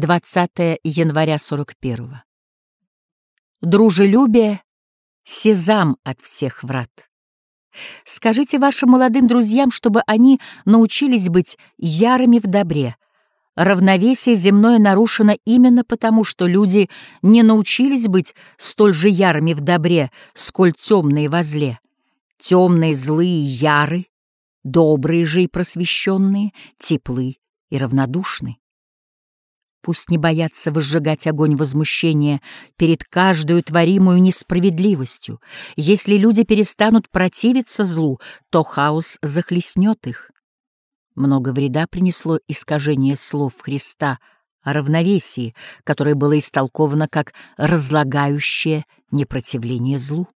20 января 41 -го. Дружелюбие — сезам от всех врат. Скажите вашим молодым друзьям, чтобы они научились быть ярыми в добре. Равновесие земное нарушено именно потому, что люди не научились быть столь же ярыми в добре, сколь темные во зле. Темные, злые, яры, добрые же и просвещенные, теплы и равнодушны. Пусть не боятся возжигать огонь возмущения перед каждую творимую несправедливостью. Если люди перестанут противиться злу, то хаос захлестнет их. Много вреда принесло искажение слов Христа о равновесии, которое было истолковано как разлагающее непротивление злу.